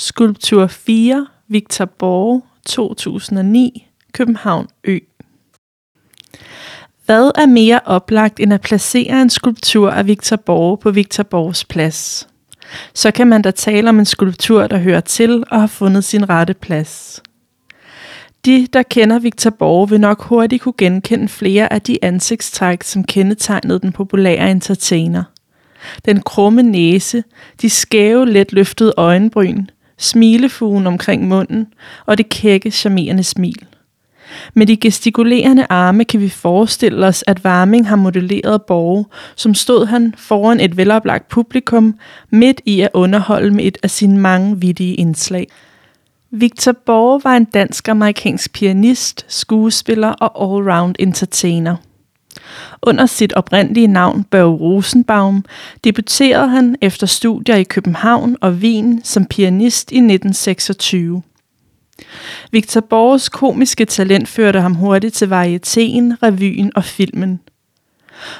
Skulptur 4, Victor Borge, 2009, København Ø. Hvad er mere oplagt end at placere en skulptur af Victor Borge på Victor Borges plads? Så kan man da tale om en skulptur, der hører til og har fundet sin rette plads. De, der kender Victor Borge, vil nok hurtigt kunne genkende flere af de ansigtstræk, som kendetegnede den populære entertainer. Den krumme næse, de skæve, let løftede øjenbryn, smilefugen omkring munden og det kække, charmerende smil. Med de gestikulerende arme kan vi forestille os, at Warming har modelleret Borge, som stod han foran et veloplagt publikum, midt i at underholde med et af sine mange vittige indslag. Victor Borge var en dansk-amerikansk pianist, skuespiller og allround entertainer. Under sit oprindelige navn Børge Rosenbaum debuterede han efter studier i København og Wien som pianist i 1926. Victor Borges komiske talent førte ham hurtigt til varietéen, revyen og filmen.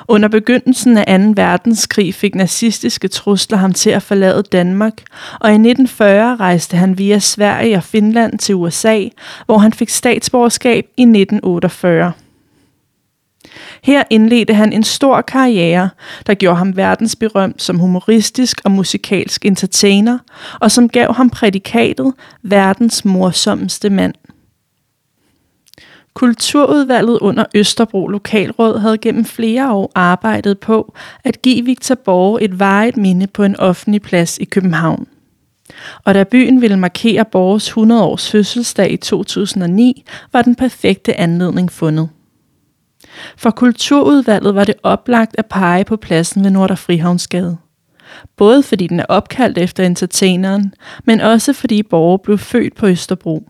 Under begyndelsen af 2. verdenskrig fik nazistiske trusler ham til at forlade Danmark, og i 1940 rejste han via Sverige og Finland til USA, hvor han fik statsborgerskab i 1948. Her indledte han en stor karriere, der gjorde ham verdensberømt som humoristisk og musikalsk entertainer, og som gav ham prædikatet verdens morsomste mand. Kulturudvalget under Østerbro Lokalråd havde gennem flere år arbejdet på at give Victor Borge et varigt minde på en offentlig plads i København. Og da byen ville markere Borges 100 års fødselsdag i 2009, var den perfekte anledning fundet. For kulturudvalget var det oplagt at pege på pladsen ved Nordre Frihavnsgade. Både fordi den er opkaldt efter entertaineren, men også fordi Borge blev født på Østerbro.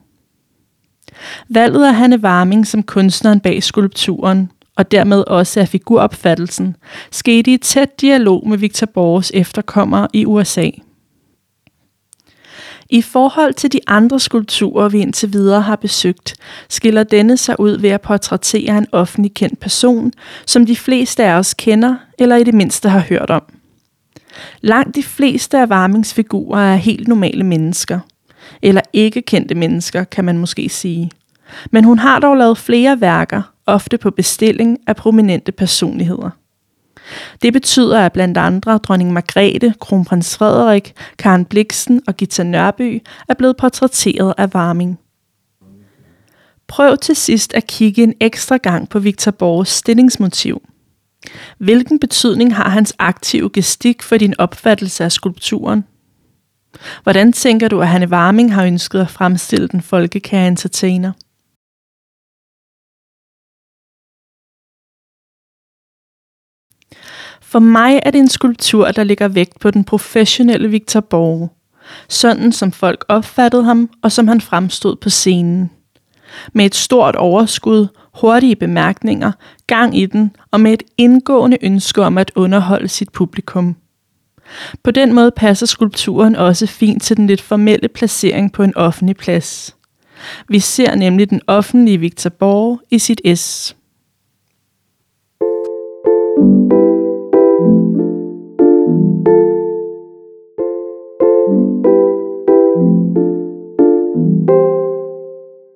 Valget af Hanne Warming som kunstneren bag skulpturen, og dermed også af figuropfattelsen, skete i tæt dialog med Victor Borges efterkommere i USA. I forhold til de andre skulpturer, vi indtil videre har besøgt, skiller denne sig ud ved at portrættere en offentlig kendt person, som de fleste af os kender eller i det mindste har hørt om. Langt de fleste af Varmings figurer er helt normale mennesker. Eller ikke kendte mennesker, kan man måske sige. Men hun har dog lavet flere værker, ofte på bestilling af prominente personligheder. Det betyder, at blandt andre dronning Margrethe, kronprins Frederik, Karen Bliksen og Gita Nørby er blevet portrætteret af Warming. Prøv til sidst at kigge en ekstra gang på Victor Borges stillingsmotiv. Hvilken betydning har hans aktive gestik for din opfattelse af skulpturen? Hvordan tænker du, at Hanne Warming har ønsket at fremstille den folkekære entertainer? For mig er det en skulptur, der ligger vægt på den professionelle Victor Borge. Sådan som folk opfattede ham, og som han fremstod på scenen. Med et stort overskud, hurtige bemærkninger, gang i den, og med et indgående ønske om at underholde sit publikum. På den måde passer skulpturen også fint til den lidt formelle placering på en offentlig plads. Vi ser nemlig den offentlige Victor Borge i sit S. thank you thank you